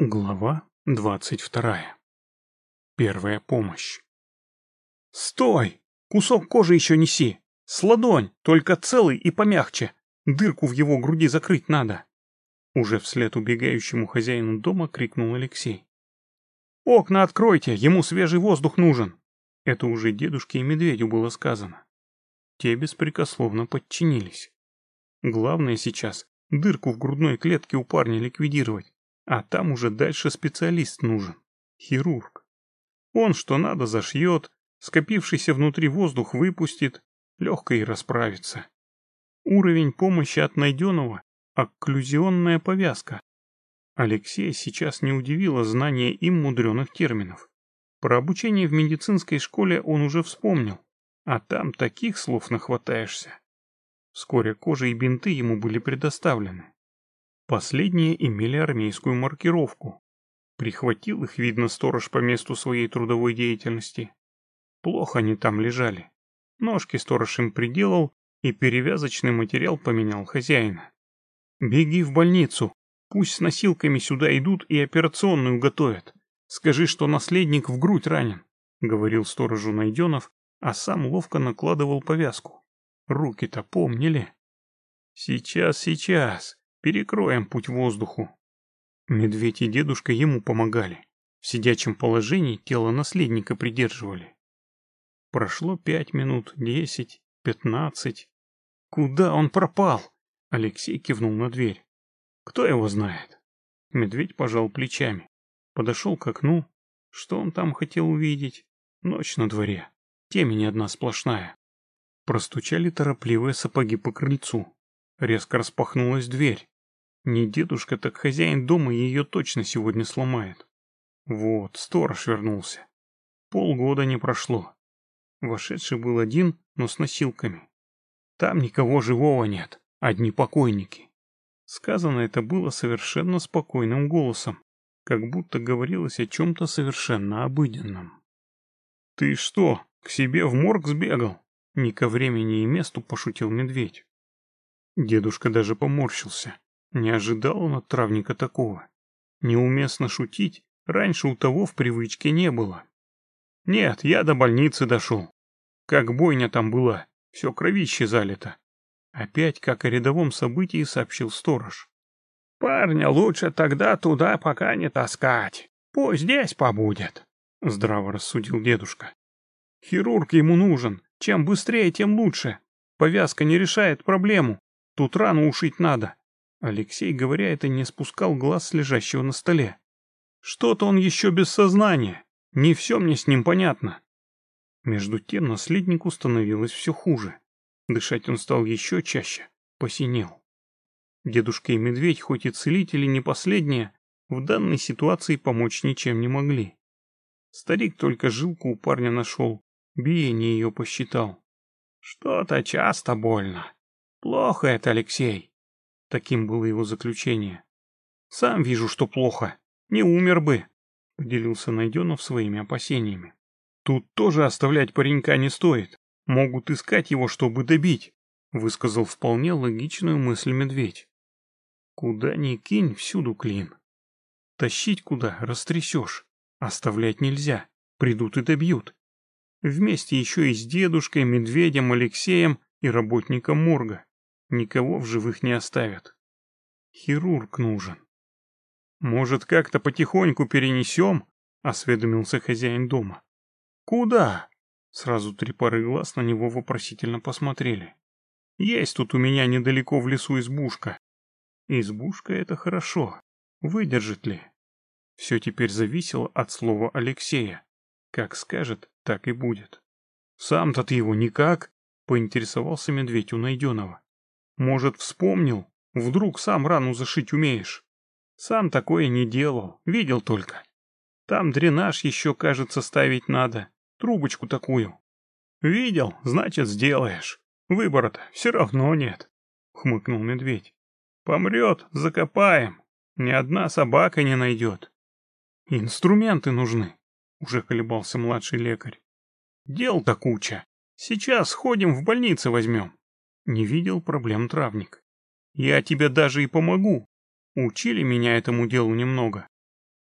Глава двадцать вторая. Первая помощь. «Стой! Кусок кожи еще неси! С ладонь, только целый и помягче! Дырку в его груди закрыть надо!» Уже вслед убегающему хозяину дома крикнул Алексей. «Окна откройте, ему свежий воздух нужен!» Это уже дедушке и медведю было сказано. Те беспрекословно подчинились. Главное сейчас дырку в грудной клетке у парня ликвидировать а там уже дальше специалист нужен. Хирург. Он что надо зашьет, скопившийся внутри воздух выпустит, легко и расправится. Уровень помощи от найденного – окклюзионная повязка. Алексея сейчас не удивило знание им мудреных терминов. Про обучение в медицинской школе он уже вспомнил, а там таких слов нахватаешься. Вскоре кожа и бинты ему были предоставлены. Последние имели армейскую маркировку. Прихватил их, видно, сторож по месту своей трудовой деятельности. Плохо они там лежали. Ножки сторож им приделал и перевязочный материал поменял хозяина. «Беги в больницу, пусть с носилками сюда идут и операционную готовят. Скажи, что наследник в грудь ранен», — говорил сторожу Найденов, а сам ловко накладывал повязку. Руки-то помнили. «Сейчас, сейчас», Перекроем путь воздуху. Медведь и дедушка ему помогали. В сидячем положении тело наследника придерживали. Прошло пять минут, десять, пятнадцать. Куда он пропал? Алексей кивнул на дверь. Кто его знает? Медведь пожал плечами. Подошел к окну. Что он там хотел увидеть? Ночь на дворе. Темень одна сплошная. Простучали торопливые сапоги по крыльцу. Резко распахнулась дверь. Не дедушка, так хозяин дома ее точно сегодня сломает. Вот, сторож вернулся. Полгода не прошло. Вошедший был один, но с носилками. Там никого живого нет, одни покойники. Сказано это было совершенно спокойным голосом, как будто говорилось о чем-то совершенно обыденном. «Ты что, к себе в морг сбегал?» Не ко времени и месту пошутил медведь. Дедушка даже поморщился. Не ожидал он от травника такого. Неуместно шутить, раньше у того в привычке не было. Нет, я до больницы дошел. Как бойня там была, все кровище залито. Опять, как о рядовом событии, сообщил сторож. Парня лучше тогда туда пока не таскать. Пусть здесь побудет, здраво рассудил дедушка. Хирург ему нужен, чем быстрее, тем лучше. Повязка не решает проблему. Тут рану ушить надо. Алексей, говоря это, не спускал глаз с лежащего на столе. Что-то он еще без сознания. Не все мне с ним понятно. Между тем наследнику становилось все хуже. Дышать он стал еще чаще, посинел. Дедушка и медведь, хоть и целители не последние, в данной ситуации помочь ничем не могли. Старик только жилку у парня нашел, биение ее посчитал. Что-то часто больно. Плохо это, Алексей. Таким было его заключение. Сам вижу, что плохо. Не умер бы, поделился Найденов своими опасениями. Тут тоже оставлять паренька не стоит. Могут искать его, чтобы добить, высказал вполне логичную мысль медведь. Куда ни кинь, всюду клин. Тащить куда, растрясешь. Оставлять нельзя, придут и добьют. Вместе еще и с дедушкой, медведем, Алексеем и работником морга. Никого в живых не оставят. Хирург нужен. Может, как-то потихоньку перенесем? Осведомился хозяин дома. Куда? Сразу три пары глаз на него вопросительно посмотрели. Есть тут у меня недалеко в лесу избушка. Избушка — это хорошо. Выдержит ли? Все теперь зависело от слова Алексея. Как скажет, так и будет. Сам-то ты его никак, поинтересовался медведь у найденного. Может, вспомнил? Вдруг сам рану зашить умеешь? Сам такое не делал, видел только. Там дренаж еще, кажется, ставить надо. Трубочку такую. Видел, значит, сделаешь. Выбора-то все равно нет, хмыкнул медведь. Помрет, закопаем. Ни одна собака не найдет. Инструменты нужны, уже колебался младший лекарь. Дел-то куча. Сейчас сходим в больнице возьмем. Не видел проблем травник. Я тебе даже и помогу. Учили меня этому делу немного.